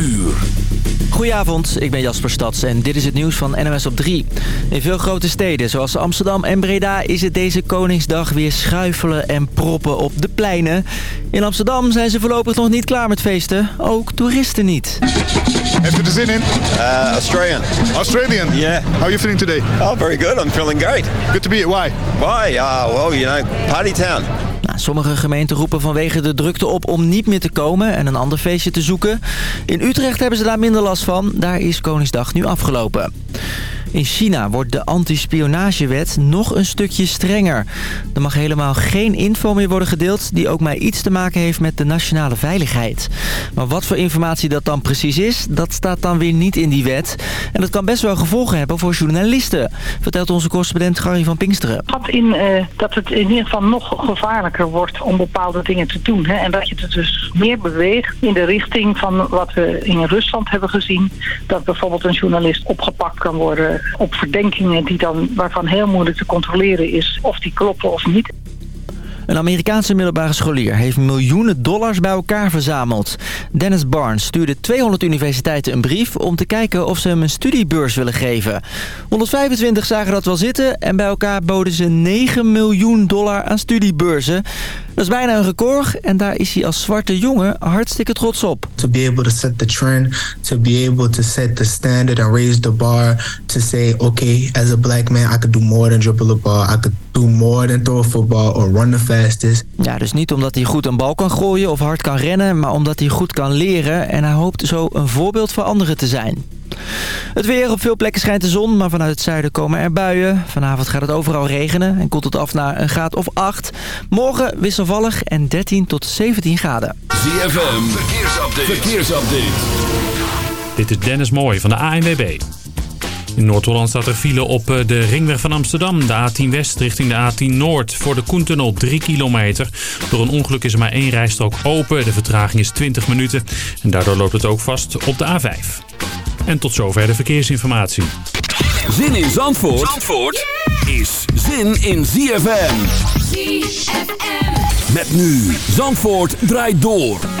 uur. Goedenavond, ik ben Jasper Stads en dit is het nieuws van NMS op 3. In veel grote steden, zoals Amsterdam en Breda, is het deze Koningsdag weer schuifelen en proppen op de pleinen. In Amsterdam zijn ze voorlopig nog niet klaar met feesten, ook toeristen niet. Heeft u er zin in? Uh, Australian. Australian? Yeah. How are you feeling today? Oh, very good. I'm feeling great. Good to be here. Why? Why? Uh, well, you know, party town. Nou, sommige gemeenten roepen vanwege de drukte op om niet meer te komen en een ander feestje te zoeken. In Utrecht hebben ze daar minder last van. Daar is Koningsdag nu afgelopen. In China wordt de antispionagewet nog een stukje strenger. Er mag helemaal geen info meer worden gedeeld die ook maar iets te maken heeft met de nationale veiligheid. Maar wat voor informatie dat dan precies is, dat staat dan weer niet in die wet. En dat kan best wel gevolgen hebben voor journalisten, vertelt onze correspondent Gary van Pinksteren. Had in uh, dat het in ieder geval nog gevaarlijker wordt om bepaalde dingen te doen. Hè? En dat je het dus meer beweegt in de richting van wat we in Rusland hebben gezien. Dat bijvoorbeeld een journalist opgepakt kan worden op verdenkingen die dan, waarvan heel moeilijk te controleren is of die kloppen of niet. Een Amerikaanse middelbare scholier heeft miljoenen dollars bij elkaar verzameld. Dennis Barnes stuurde 200 universiteiten een brief om te kijken of ze hem een studiebeurs willen geven. 125 zagen dat wel zitten en bij elkaar boden ze 9 miljoen dollar aan studiebeurzen. Dat is bijna een record en daar is hij als zwarte jongen hartstikke trots op. To be able to set the trend, to be able to set the standard and raise the bar, to say, okay, as a black man, I could do more than dribble a ball, I could do more than throw a football or run the fastest. Ja, dus niet omdat hij goed een bal kan gooien of hard kan rennen, maar omdat hij goed kan leren en hij hoopt zo een voorbeeld voor anderen te zijn. Het weer. Op veel plekken schijnt de zon, maar vanuit het zuiden komen er buien. Vanavond gaat het overal regenen en koelt het af naar een graad of 8. Morgen wisselvallig en 13 tot 17 graden. ZFM, verkeersupdate. verkeersupdate. Dit is Dennis Mooij van de ANWB. In Noord-Holland staat er file op de ringweg van Amsterdam. De A10 West richting de A10 Noord. Voor de Koentunnel 3 kilometer. Door een ongeluk is er maar één rijstrook open. De vertraging is 20 minuten. En daardoor loopt het ook vast op de A5. En tot zover de verkeersinformatie. Zin in Zandvoort, Zandvoort is zin in ZFM. ZFM. Met nu Zandvoort draait door.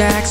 back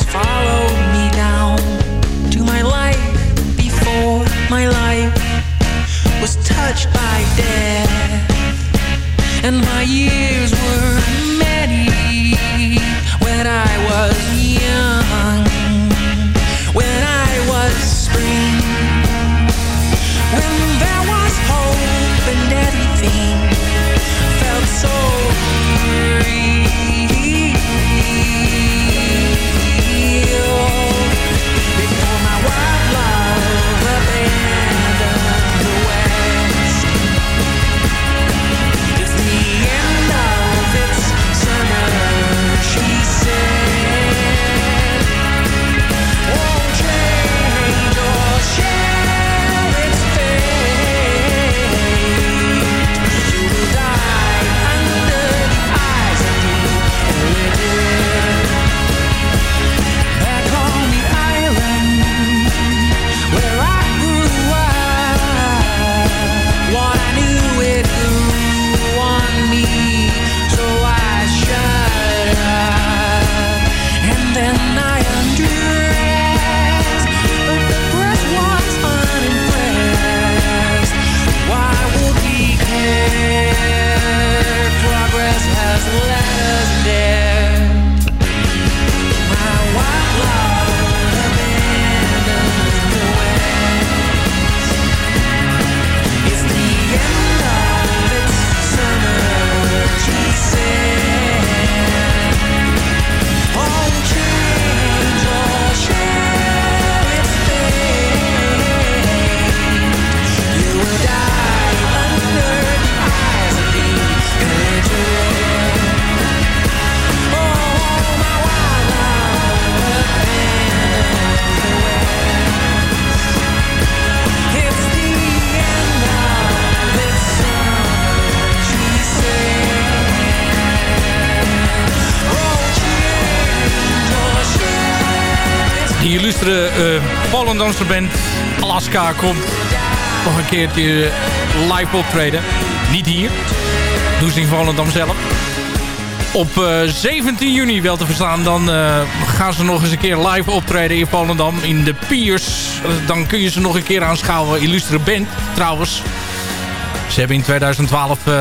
illustre uh, Volendamse band Alaska komt nog een keertje live optreden. Niet hier. Doen ze in Volendam zelf. Op uh, 17 juni wel te verstaan. Dan uh, gaan ze nog eens een keer live optreden in Volendam. In de Piers. Dan kun je ze nog een keer aanschouwen. Illustre band trouwens. Ze hebben in 2012, uh,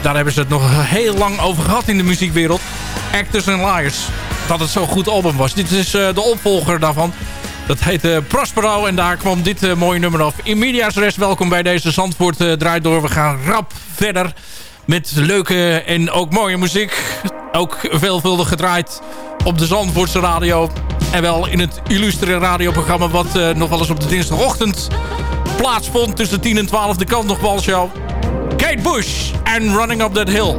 daar hebben ze het nog heel lang over gehad in de muziekwereld. Actors and Liars. Dat het zo'n goed album was. Dit is uh, de opvolger daarvan. Dat heet uh, Prospero en daar kwam dit uh, mooie nummer af. In Media's Rest, welkom bij deze Zandvoort uh, Draait Door. We gaan rap verder met leuke en ook mooie muziek. Ook veelvuldig gedraaid op de Zandvoortse radio. En wel in het illustre radioprogramma wat nog wel eens op de dinsdagochtend plaatsvond. Tussen 10 en 12 de kant nog balshow. Kate Bush en Running Up That Hill.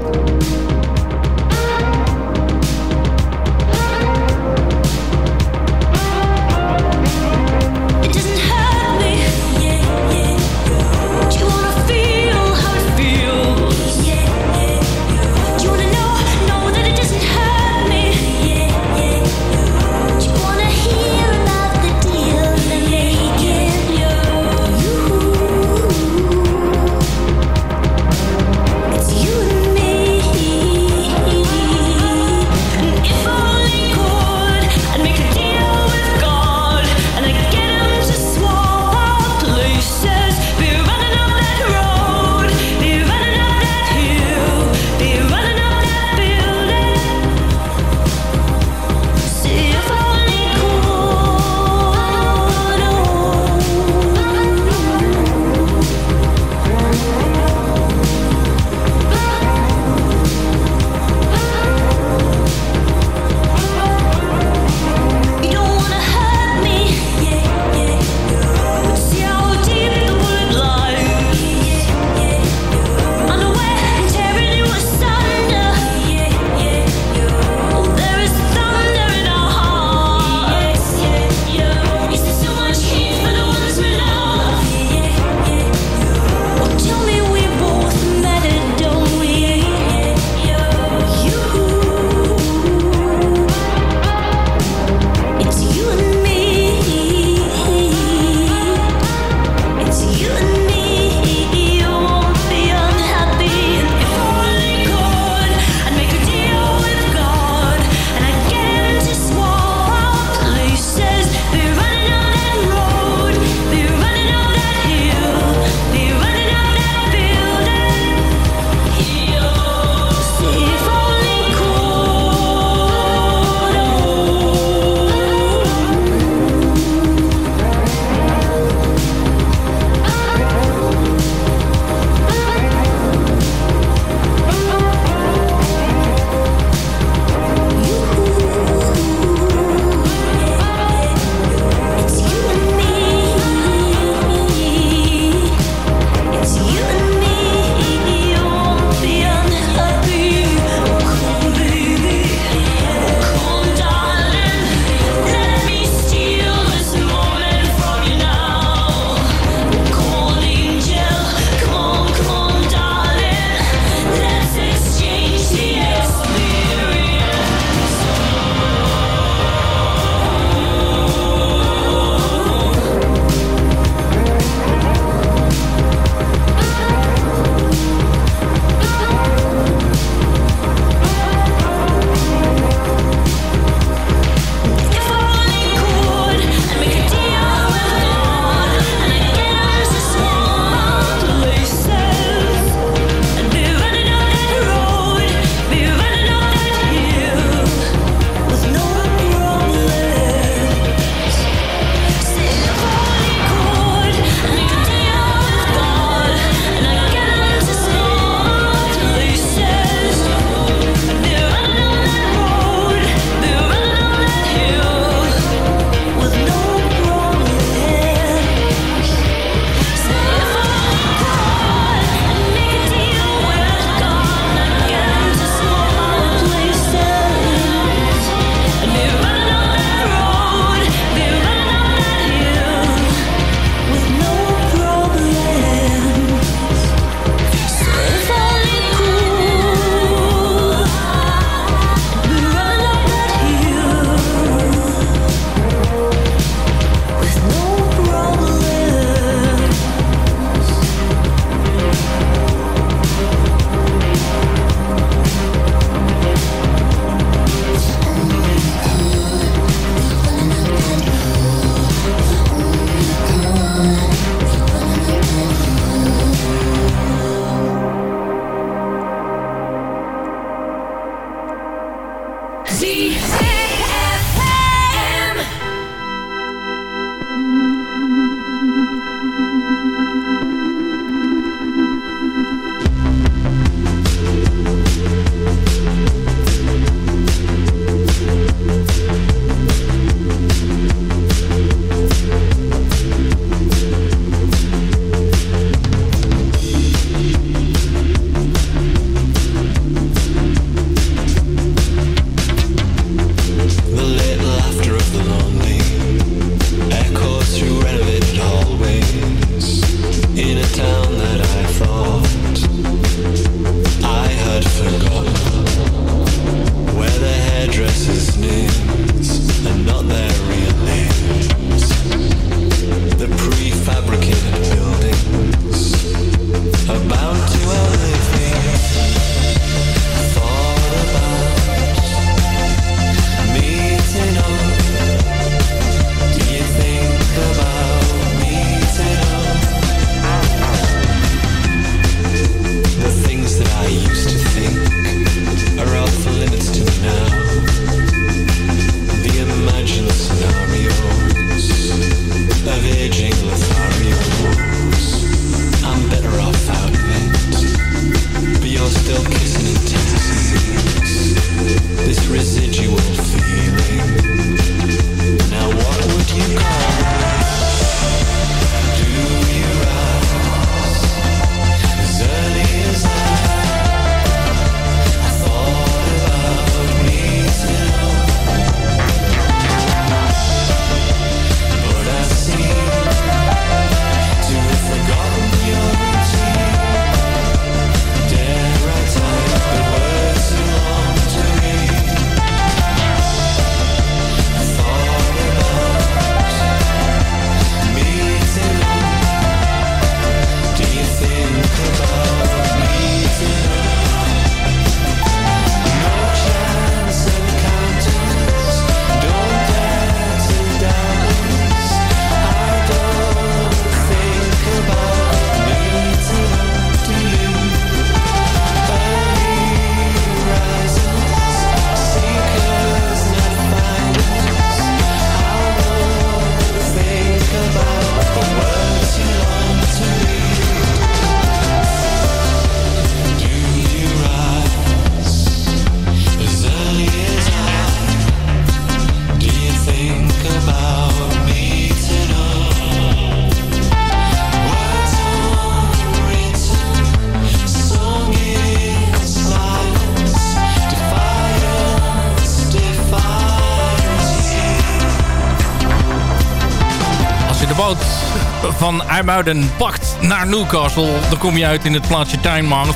IJmuiden pakt naar Newcastle. Dan kom je uit in het plaatsje Tynemouth.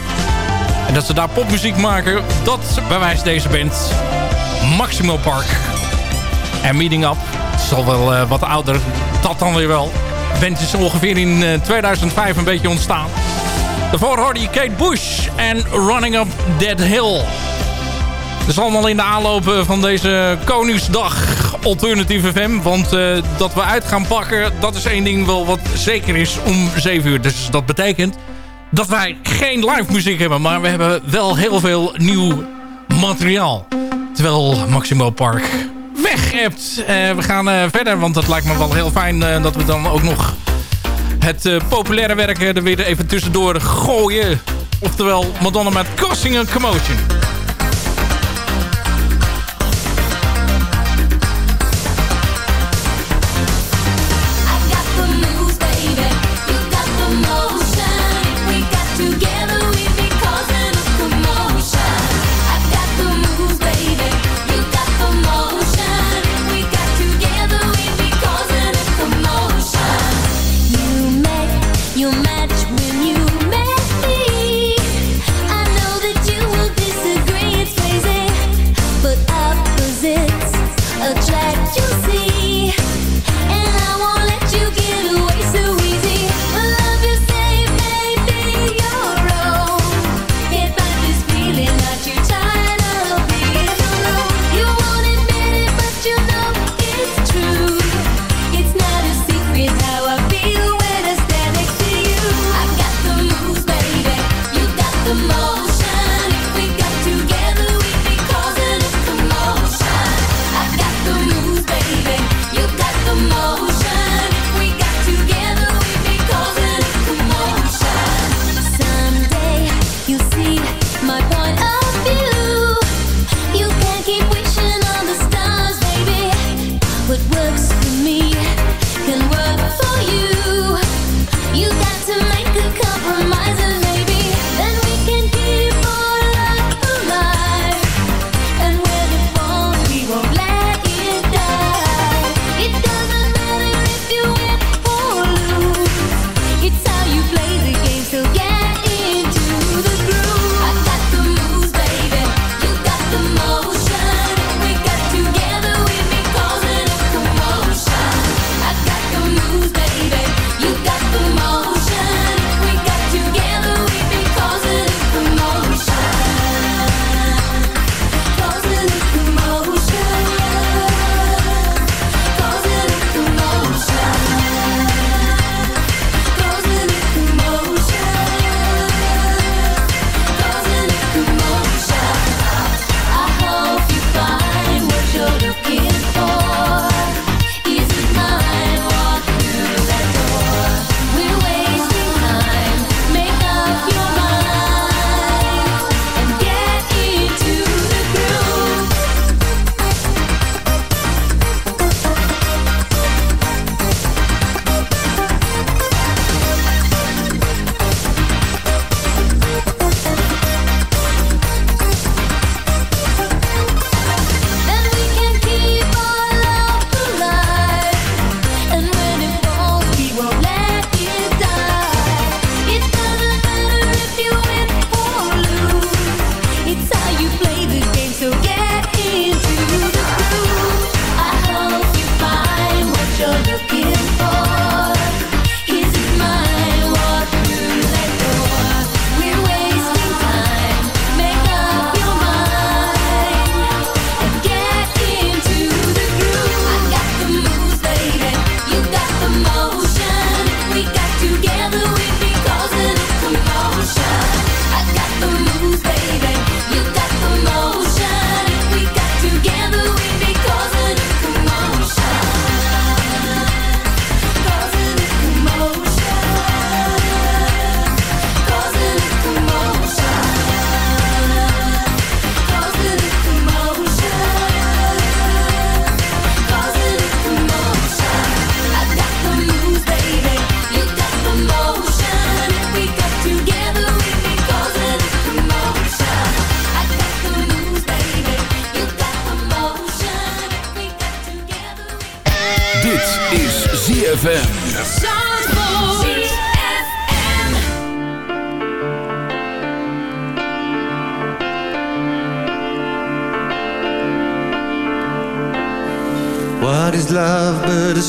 En dat ze daar popmuziek maken, dat bewijst deze band. Maximal Park. En Meeting Up, het is al wel uh, wat ouder, dat dan weer wel. De band is ongeveer in uh, 2005 een beetje ontstaan. Daarvoor hoorde je Kate Bush en Running Up That Hill. Dat is allemaal in de aanloop van deze Koningsdag Alternatieve FM. Want uh, dat we uit gaan pakken, dat is één ding wel wat zeker is om 7 uur. Dus dat betekent dat wij geen live muziek hebben. Maar we hebben wel heel veel nieuw materiaal. Terwijl Maximo Park weg hebt. Uh, we gaan uh, verder, want dat lijkt me wel heel fijn dat we dan ook nog het populaire werk er weer even tussendoor gooien. Oftewel Madonna met Causing a Commotion.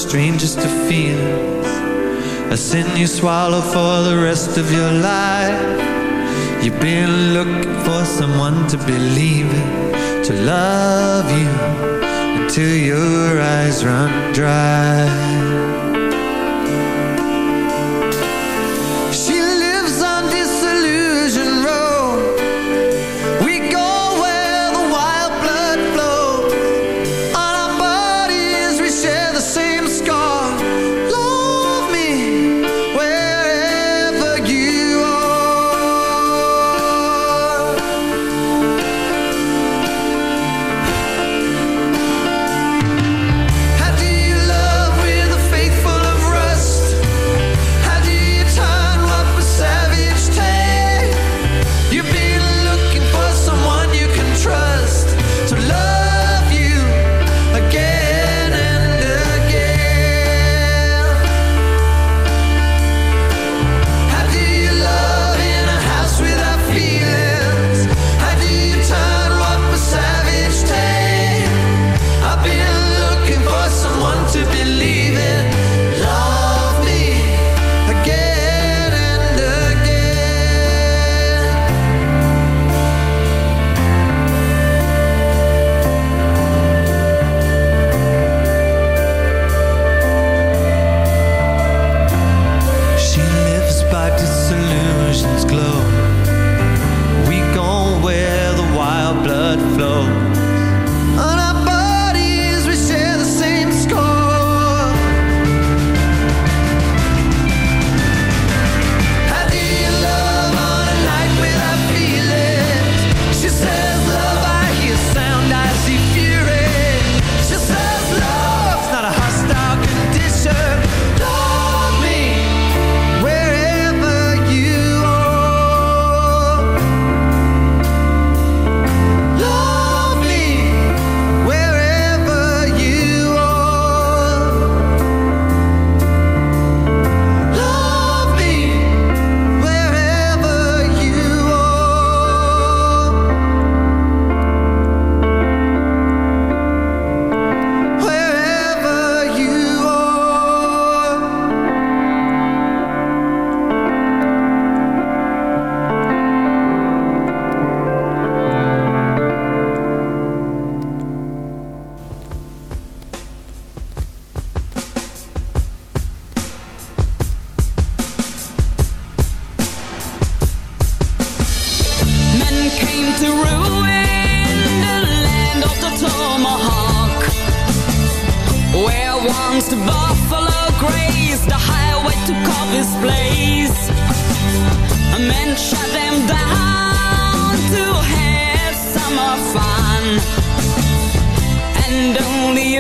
strangest of feelings A sin you swallow for the rest of your life. You've been looking for someone to believe in To love you Until your eyes run dry.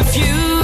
refuse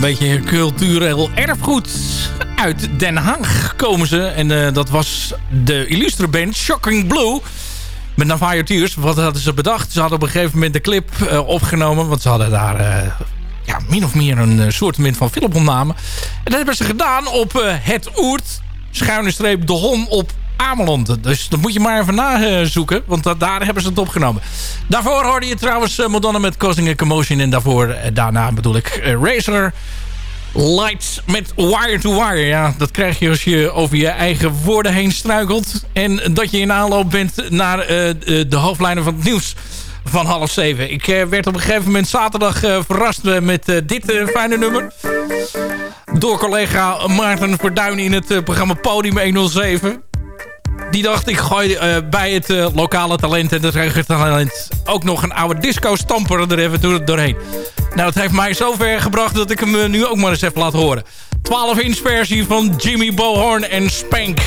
een beetje cultureel erfgoed. Uit Den Haag komen ze. En eh, dat was de illustre band Shocking Blue. Met Navajo Tears. Wat hadden ze bedacht? Ze hadden op een gegeven moment de clip eh, opgenomen. Want ze hadden daar eh, ja, min of meer een soort van filmopname. En dat hebben ze gedaan op het Oert. Schuine streep de Hon op Ameland. Dus dat moet je maar even nazoeken. Want daar hebben ze het opgenomen. Daarvoor hoorde je trouwens uh, Madonna met Causing a Commotion. En daarvoor, uh, daarna bedoel ik uh, Razer Lights met Wire to Wire. Ja, dat krijg je als je over je eigen woorden heen struikelt. En dat je in aanloop bent naar de hoofdlijnen van het nieuws van half zeven. Ik werd op een gegeven moment zaterdag verrast met dit fijne nummer. Door collega Maarten Verduin in het programma Podium 107 die dacht ik gooi eh, bij het eh, lokale talent en het regiotalent ook nog een oude disco-stamper er even doorheen. Nou, dat heeft mij zover gebracht dat ik hem eh, nu ook maar eens even laat horen. 12-inch versie van Jimmy Bohorn en Spank.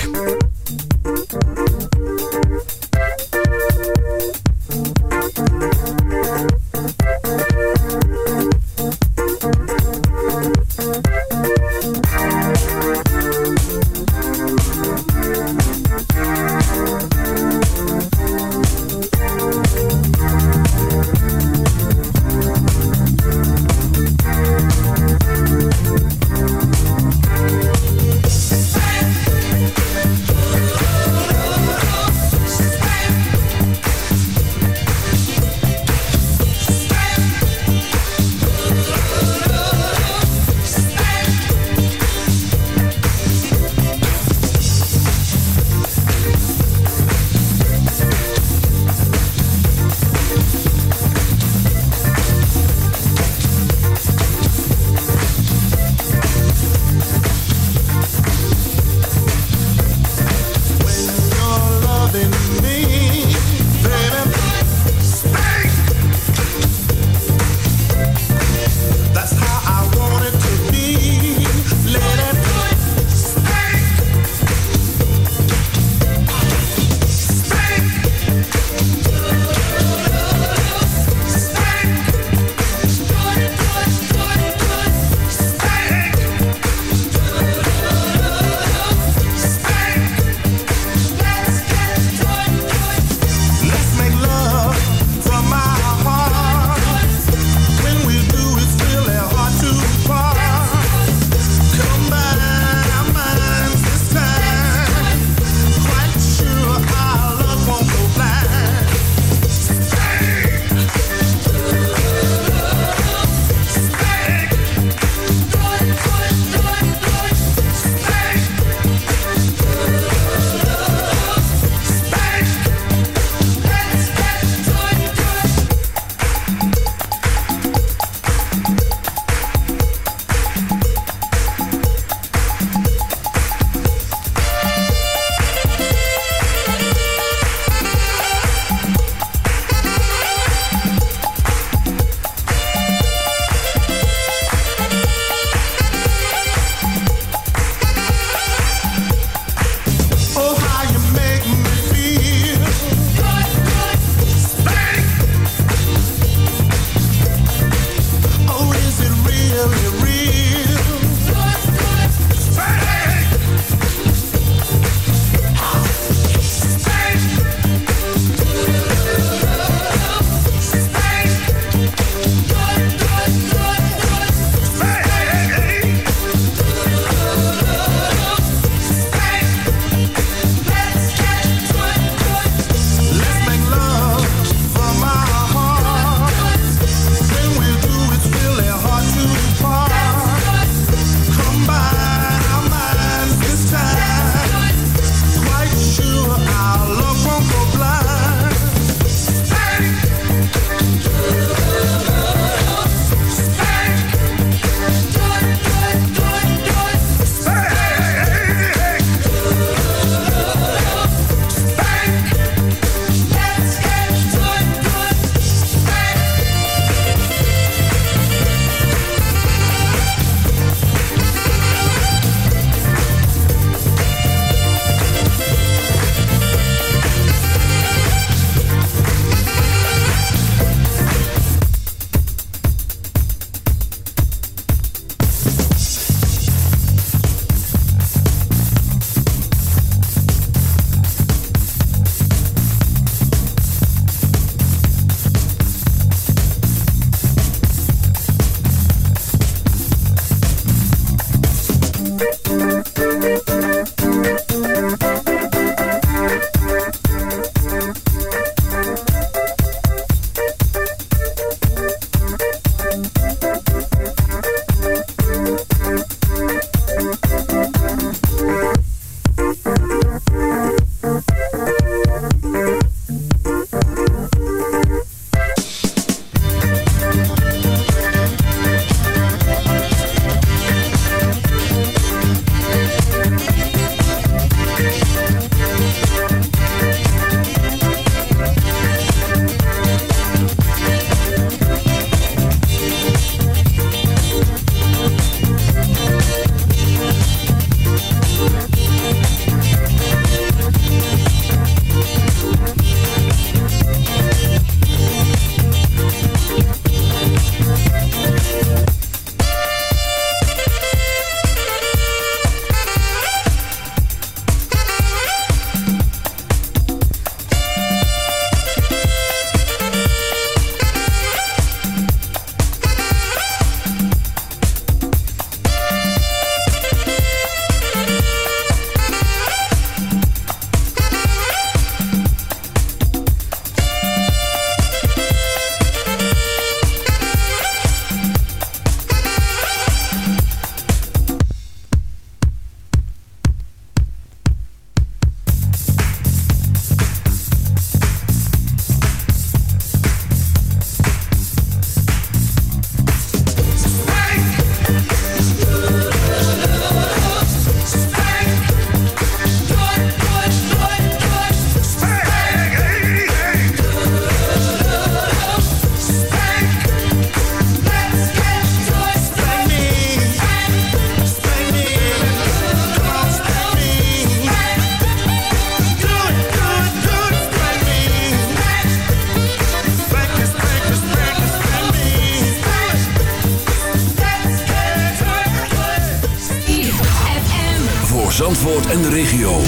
Zandvoort en de regio.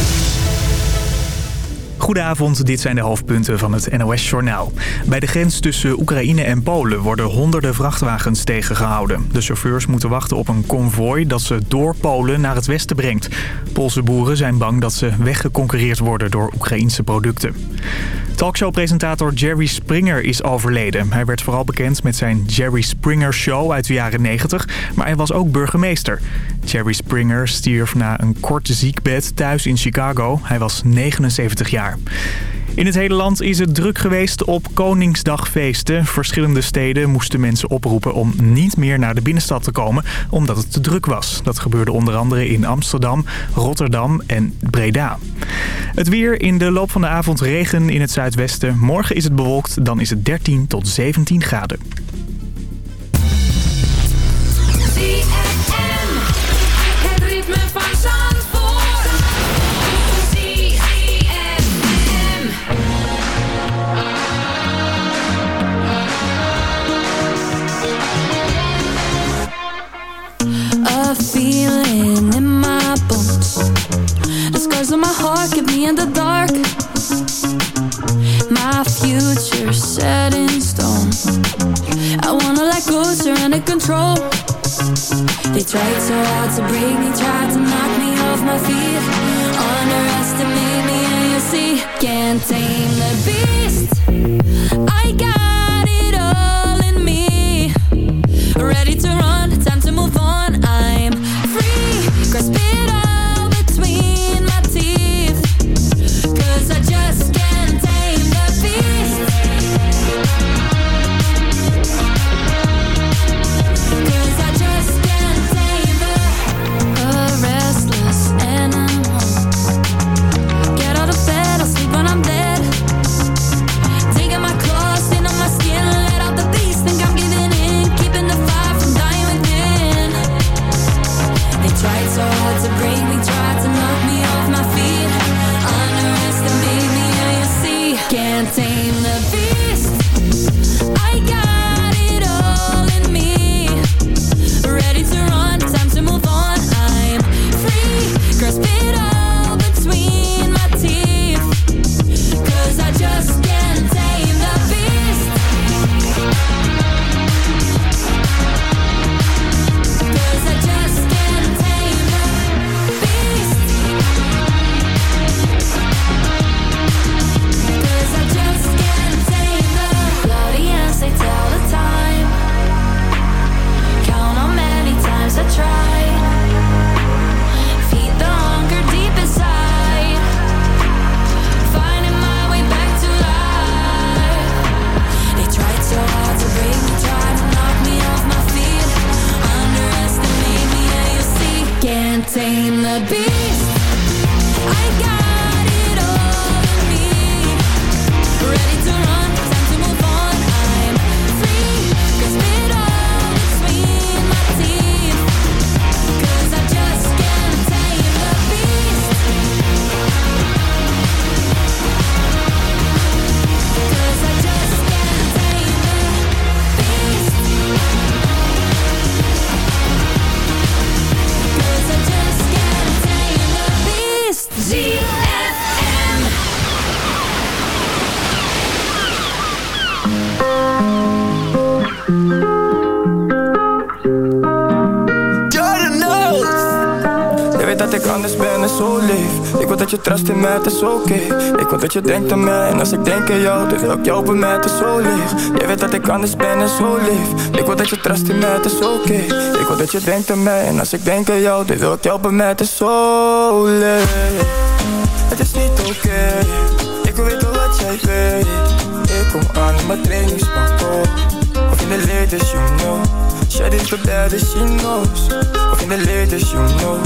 Goedenavond, dit zijn de hoofdpunten van het NOS-journaal. Bij de grens tussen Oekraïne en Polen worden honderden vrachtwagens tegengehouden. De chauffeurs moeten wachten op een konvooi dat ze door Polen naar het westen brengt. Poolse boeren zijn bang dat ze weggeconcureerd worden door Oekraïnse producten. Talkshowpresentator Jerry Springer is overleden. Hij werd vooral bekend met zijn Jerry Springer Show uit de jaren 90, maar hij was ook burgemeester. Jerry Springer stierf na een kort ziekbed thuis in Chicago. Hij was 79 jaar. In het hele land is het druk geweest op Koningsdagfeesten. Verschillende steden moesten mensen oproepen om niet meer naar de binnenstad te komen... omdat het te druk was. Dat gebeurde onder andere in Amsterdam, Rotterdam en Breda. Het weer in de loop van de avond regen in het zuidwesten. Morgen is het bewolkt, dan is het 13 tot 17 graden. Feeling in my bones. The scars on my heart keep me in the dark. My future set in stone. I wanna let go, surrender control. They tried so hard to break me, tried to knock me off my feet. Underestimate me, and you see, can't tame the beast. I got je trust in mij, het is oké. Ik wil dat je denkt aan mij En als ik denk aan jou, dan wil ik jou bij mij, het is zo leeg Je weet dat ik anders ben en zo leef Ik wil dat je trust in mij, het is oké. Ik wil dat je denkt aan mij En als ik denk aan jou, dan wil ik jou bij mij, het is zo leeg Het is niet oké. Ik wil weten wat jij weet. Ik kom aan in mijn trainingspak oh. Of in de latest, you know. Shit is the baddest, she knows. Of in de latest, you know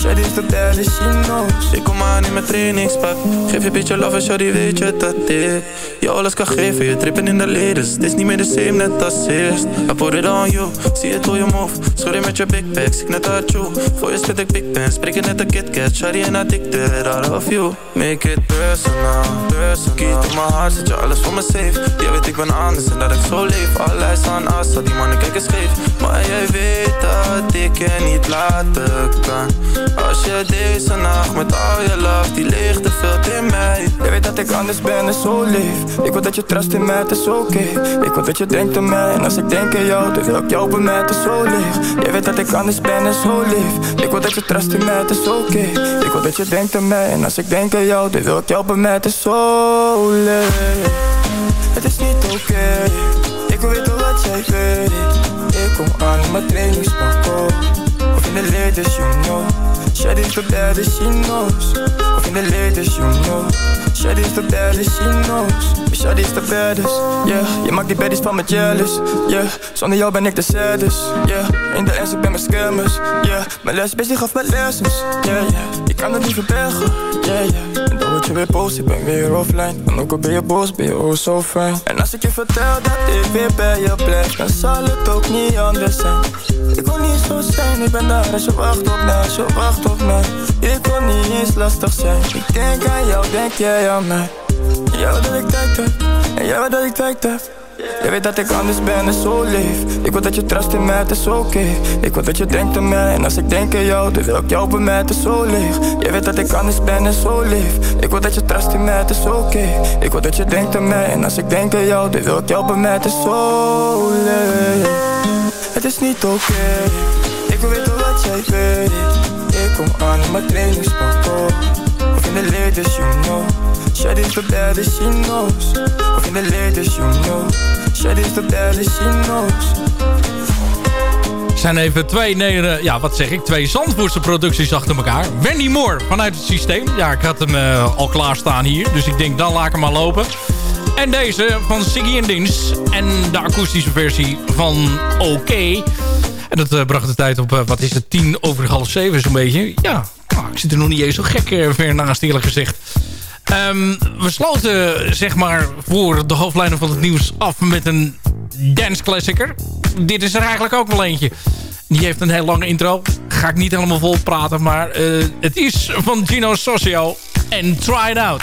Shit is the baddest, she knows Ik kom aan in mijn trainingspak Geef je beetje love en shorty weet je dat ik Je alles kan geven, je trippen in de leden. Het is niet meer de same net als eerst. I put it on you, zie het hoe je move je met je big bags, ik net uit you. Voor je spit ik big ben, spreek je net een KitKat Shawty en addicted, out of you. Make it personal, personal Kiet mijn hart, zet je alles voor me safe. Jij weet ik ben anders en dat ik zo leef. All eyes on us, al die mannen kijken scheef Maar jij weet dat ik er niet laten kan. Als je deze nacht met al je love Die leegte vult in mij. Je weet dat ik anders ben en zo lief Ik wil dat je trust in mij, het is oké. Ik wil dat je denkt aan mij En als ik denk aan jou, dan wil ik jou bij mij, het zo lief Je weet dat ik anders ben en zo lief Ik wil dat je trust in mij, het is oké. Ik wil dat je denkt aan mij En als ik denk aan jou, dan wil ik jou bij mij, het zo lief Het is niet oké. Ik wil weten wat jij weet. Ik kom aan in mijn trainingspak oh. Of in de latest, you know. Shawty is the baddest, she knows. Of in the latest, you know. Shawty is the baddest, she knows. Shawty is the baddest, yeah. Je maakt die baddies van me jealous, yeah. Zonder jou ben ik de saddest, yeah. In de S, ik ben mijn scammers, yeah. Mijn lesbisch, die gaf me lessons, yeah, yeah. Ik kan het niet verbergen, yeah, yeah Word je weer boos, ik ben weer offline. En ook al ben je boos, ben je oh zo fijn. En als ik je vertel dat ik weer bij je blijf Dan zal het ook niet anders zijn. Ik wil niet zo zijn, ik ben daar als je wacht op mij Als je wacht op mij. Ik wil niet eens lastig zijn. Ik denk aan jou, denk jij aan mij. Jij wil dat ik tijd heb En jij wil dat ik tijd heb je weet dat ik anders ben en zo lief. Ik wil dat je trust in mij, het is oké. Ik wil dat je denkt aan mij En als ik denk aan jou, dan wil ik jou bij mij, het is zo Je weet dat ik anders ben en zo lief. Ik wil dat je trust in mij, het is oké. Ik wil dat je denkt aan mij En als ik denk aan jou, dan wil ik jou bij mij, het is zo lief. Het is niet oké. Ik wil weten wat jij weet. Ik kom aan in mijn trainingspak oh. Of in de latest, you know. Shawty is the baddest, she knows. Of in the latest, you know Zijn even twee, nee, eh, ja, wat zeg ik, twee Zandvoortse producties achter elkaar. Wendy Moore vanuit het systeem. Ja, ik had hem uh, al klaarstaan hier, dus ik denk dan laat ik hem maar lopen. En deze van Siggy en Dins. En de akoestische versie van OK. En dat uh, bracht de tijd op, uh, wat is het, tien over half zeven zo'n beetje. Ja, ik zit er nog niet eens zo gek ver naast eerlijk gezegd. Um, we sloten zeg maar voor de hoofdlijnen van het nieuws af met een dance classicer. Dit is er eigenlijk ook wel eentje. Die heeft een heel lange intro. Ga ik niet helemaal vol praten, maar uh, het is van Gino Socio en Try It Out.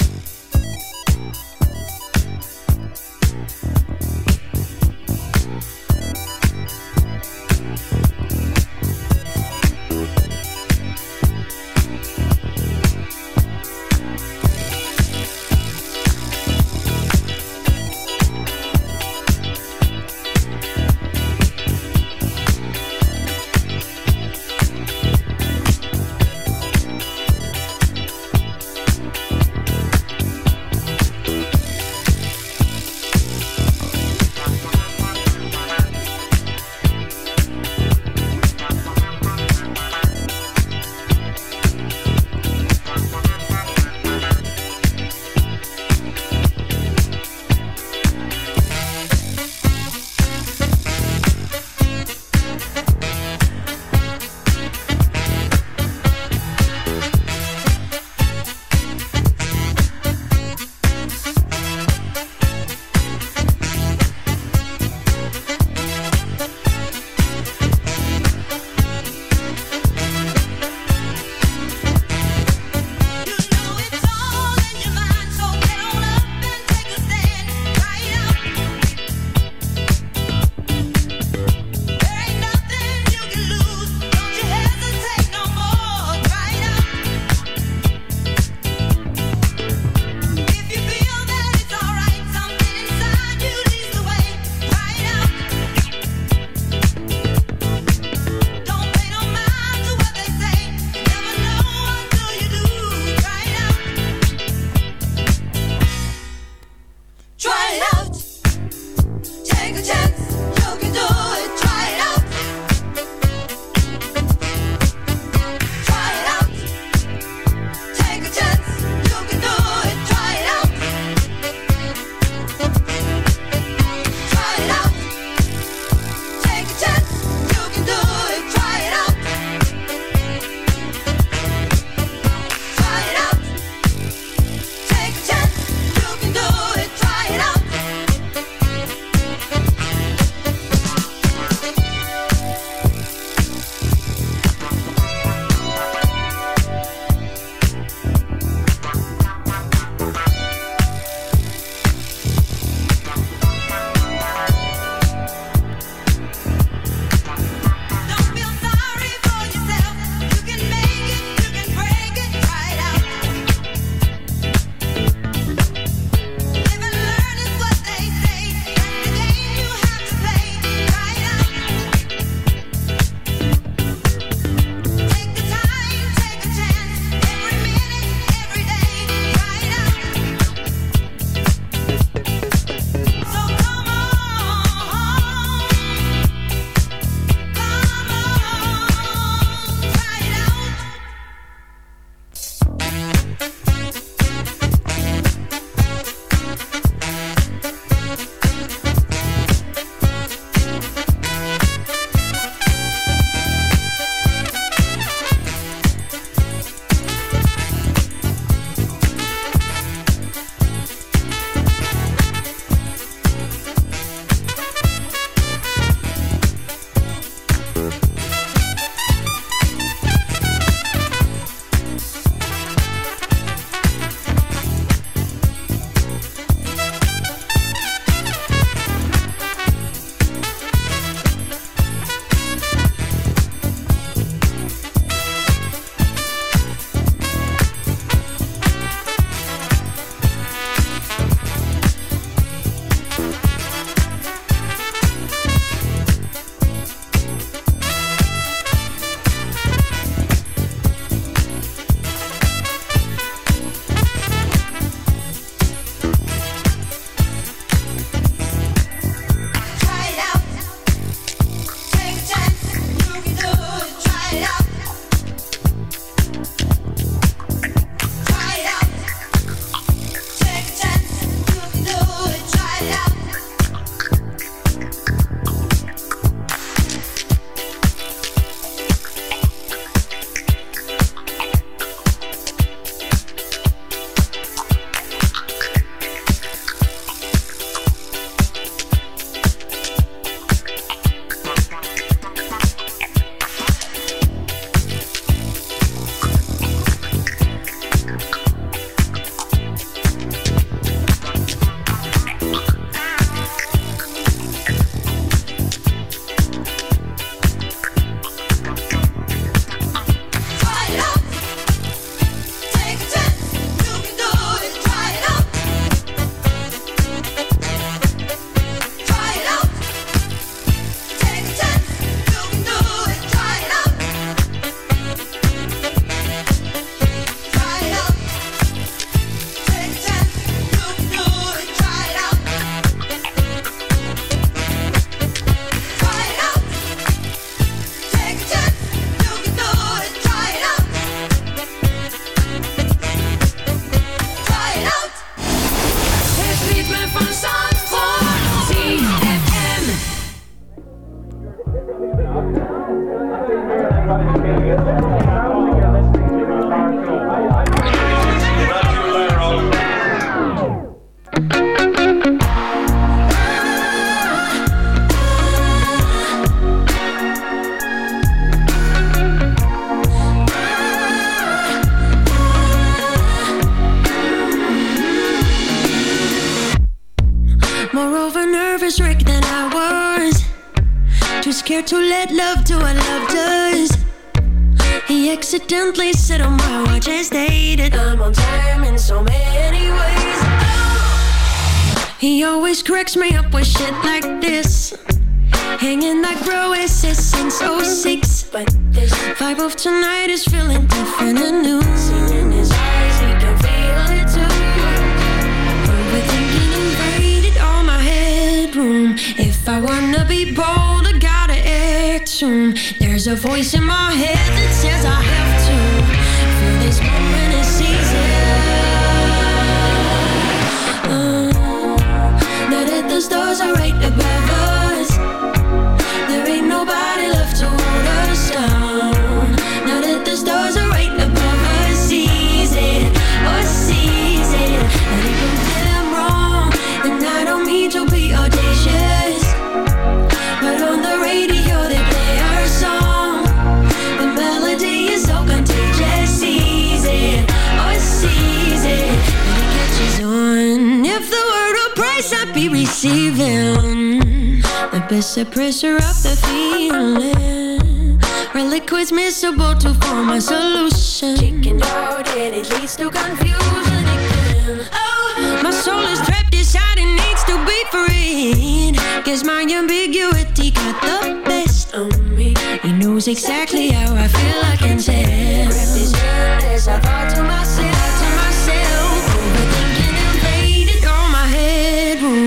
receiving The best pressure of the feeling. Reliquids miserable to form a solution. Chicken out and it leads to confusion again. Oh. My soul is trapped inside and needs to be freed. Guess my ambiguity got the best of me. He knows exactly how I feel, I can tell. Wrap this as I thought to myself, to myself.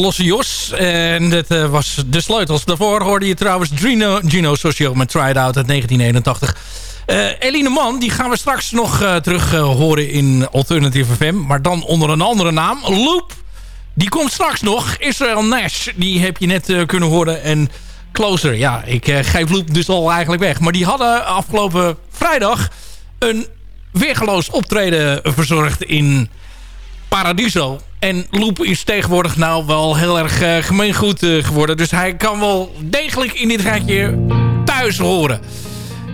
Losse Jos. En dit eh, was de sleutels. Daarvoor hoorde je trouwens Gino, Gino Socio met It Out uit 1981. Eh, Eline Man, die gaan we straks nog eh, terug horen in Alternative FM. Maar dan onder een andere naam. Loop, die komt straks nog. Israel Nash, die heb je net kunnen horen. En Closer, ja, ik geef Loop dus al eigenlijk weg. Maar die hadden afgelopen vrijdag een weergeloos optreden verzorgd in Paradiso. En Loop is tegenwoordig nou wel heel erg eh, gemeengoed eh, geworden. Dus hij kan wel degelijk in dit rijtje thuis horen.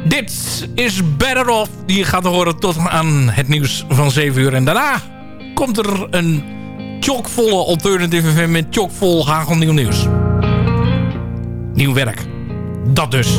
Dit is Better Off. Die je gaat horen tot aan het nieuws van 7 uur. En daarna komt er een chockvolle Alternative FM met chockvol hagelnieuw nieuws. Nieuw werk. Dat dus.